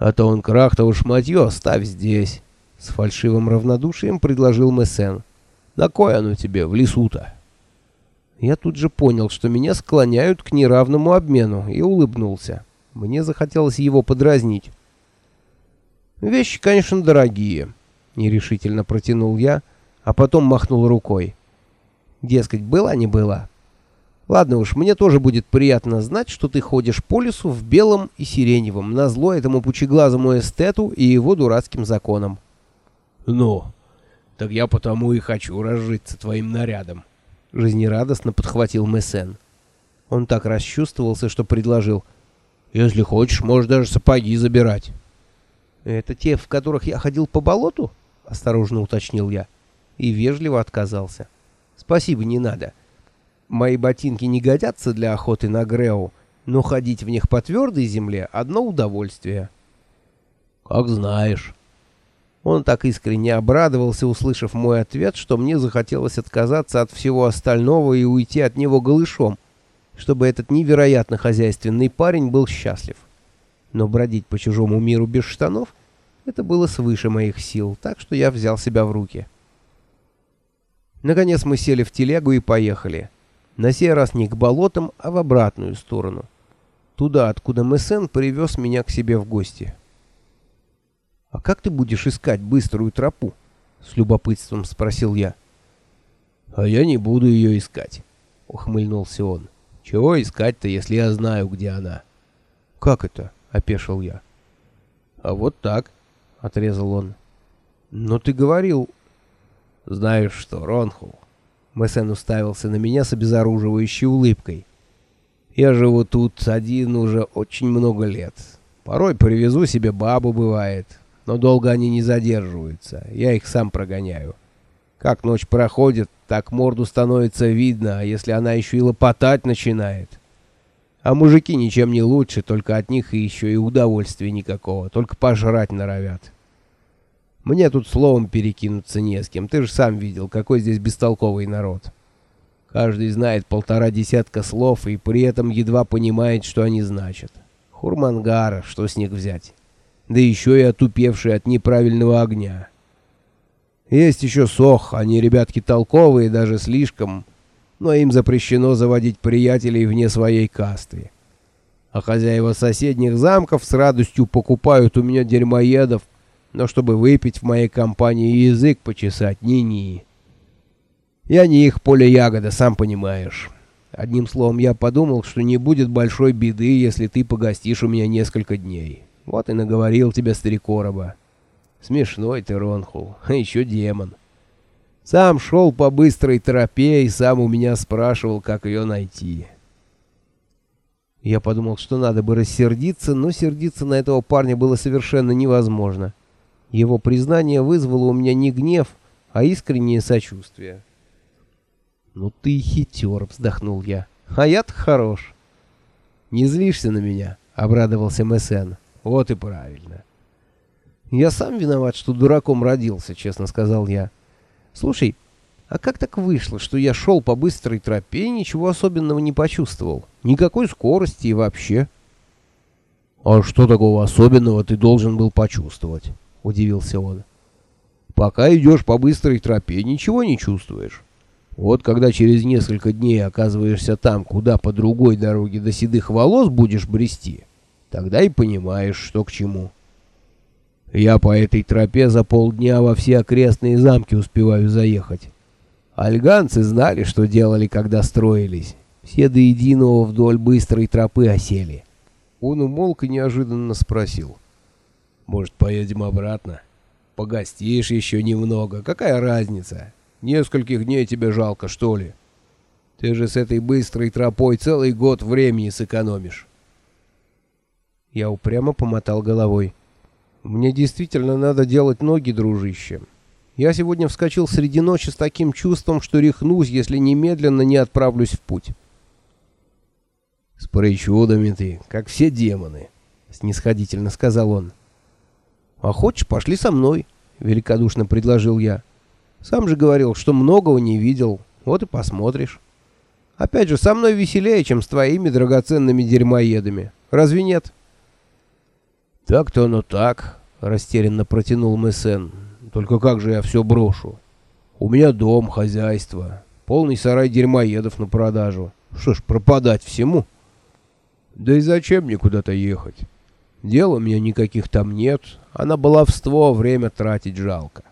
«А то он крахтово шматье оставь здесь», — с фальшивым равнодушием предложил Мессен. «На кой оно тебе в лесу-то?» Я тут же понял, что меня склоняют к неравному обмену, и улыбнулся. Мне захотелось его подразнить. «Вещи, конечно, дорогие», — нерешительно протянул я, а потом махнул рукой. Дескать, была не была. Ладно уж, мне тоже будет приятно знать, что ты ходишь по лесу в белом и сиреневом, назло этому пучеглазому эстету и его дурацким законам. Ну, так я потому и хочу разжиться твоим нарядом. Жизнерадостно подхватил Мессен. Он так расчувствовался, что предложил. Если хочешь, можешь даже сапоги забирать. Это те, в которых я ходил по болоту? Осторожно уточнил я. И вежливо отказался. Спасибо, не надо. Мои ботинки не годятся для охоты на Греу, но ходить в них по твердой земле — одно удовольствие. Как знаешь. Он так искренне обрадовался, услышав мой ответ, что мне захотелось отказаться от всего остального и уйти от него голышом, чтобы этот невероятно хозяйственный парень был счастлив. Но бродить по чужому миру без штанов — это было свыше моих сил, так что я взял себя в руки. Наконец мы сели в телегу и поехали. На сей раз не к болотам, а в обратную сторону. Туда, откуда Мессен привез меня к себе в гости. «А как ты будешь искать быструю тропу?» — с любопытством спросил я. «А я не буду ее искать», — ухмыльнулся он. «Чего искать-то, если я знаю, где она?» «Как это?» — опешил я. «А вот так», — отрезал он. «Но ты говорил...» «Знаешь что, Ронхул, Мессен уставился на меня с обезоруживающей улыбкой. «Я живу тут один уже очень много лет. Порой привезу себе бабу, бывает, но долго они не задерживаются, я их сам прогоняю. Как ночь проходит, так морду становится видно, а если она еще и лопотать начинает. А мужики ничем не лучше, только от них еще и удовольствия никакого, только пожрать норовят». Мне тут словом перекинуться не с кем. Ты же сам видел, какой здесь бестолковый народ. Каждый знает полтора десятка слов и при этом едва понимает, что они значат. Хурмангара, что с них взять? Да еще и отупевшие от неправильного огня. Есть еще сох, они ребятки толковые, даже слишком, но им запрещено заводить приятелей вне своей касты. А хозяева соседних замков с радостью покупают у меня дерьмоедов, но чтобы выпить в моей компании язык почесать, ни-ни. Я не их поле ягода, сам понимаешь. Одним словом, я подумал, что не будет большой беды, если ты погостишь у меня несколько дней. Вот и наговорил тебя старикороба. Смешной ты, Ронхул, а еще демон. Сам шел по быстрой тропе и сам у меня спрашивал, как ее найти. Я подумал, что надо бы рассердиться, но сердиться на этого парня было совершенно невозможно. Его признание вызвало у меня не гнев, а искреннее сочувствие. «Ну ты хитер», — вздохнул я. «А я-то хорош». «Не злишься на меня?» — обрадовался Мессен. «Вот и правильно». «Я сам виноват, что дураком родился», — честно сказал я. «Слушай, а как так вышло, что я шел по быстрой тропе и ничего особенного не почувствовал? Никакой скорости и вообще?» «А что такого особенного ты должен был почувствовать?» — удивился он. «Пока идешь по быстрой тропе, ничего не чувствуешь. Вот когда через несколько дней оказываешься там, куда по другой дороге до седых волос будешь брести, тогда и понимаешь, что к чему. Я по этой тропе за полдня во все окрестные замки успеваю заехать. Альганцы знали, что делали, когда строились. Все до единого вдоль быстрой тропы осели». Он умолк и неожиданно спросил. Может, поедем обратно? Погостишь еще немного. Какая разница? Нескольких дней тебе жалко, что ли? Ты же с этой быстрой тропой целый год времени сэкономишь. Я упрямо помотал головой. Мне действительно надо делать ноги, дружище. Я сегодня вскочил среди ночи с таким чувством, что рехнусь, если немедленно не отправлюсь в путь. С причудами ты, как все демоны, снисходительно сказал он. «А хочешь, пошли со мной», — великодушно предложил я. «Сам же говорил, что многого не видел. Вот и посмотришь. Опять же, со мной веселее, чем с твоими драгоценными дерьмоедами. Разве нет?» «Так-то оно так», — растерянно протянул Мессен. «Только как же я все брошу? У меня дом, хозяйство, полный сарай дерьмоедов на продажу. Что ж, пропадать всему?» «Да и зачем мне куда-то ехать? Дел у меня никаких там нет, а на баловство время тратить жалко».